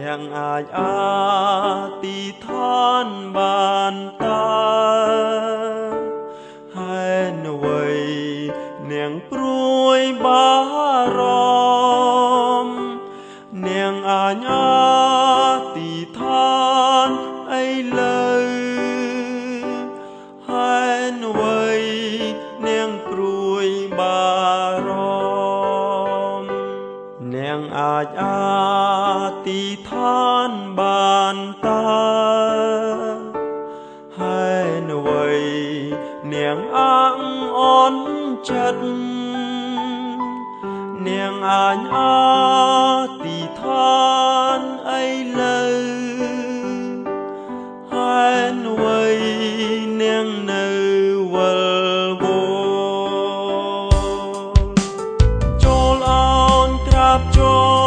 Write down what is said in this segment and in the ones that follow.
នាងអាចអាទីឋានបានតើហើយអ្វីនាងព្រួយបា ទីឋានបានតើហើយនៅវ័យនាងអាងអន់ចិត្តនាងអាញអាទីឋានអីលើហើយនៅវ័យនាងនៅវល់ចូលអូនក្រាបចូល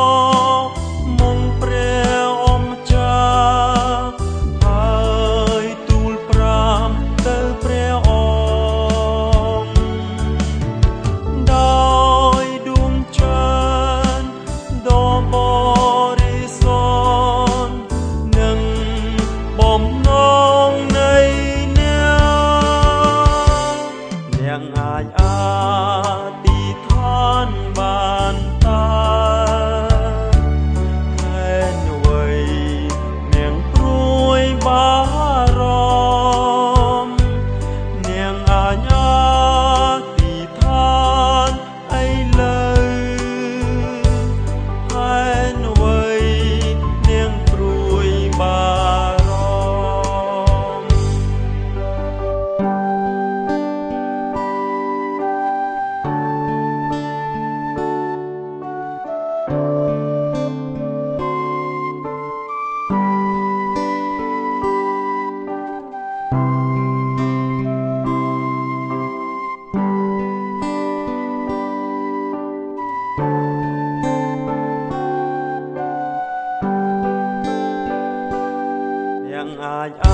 allá.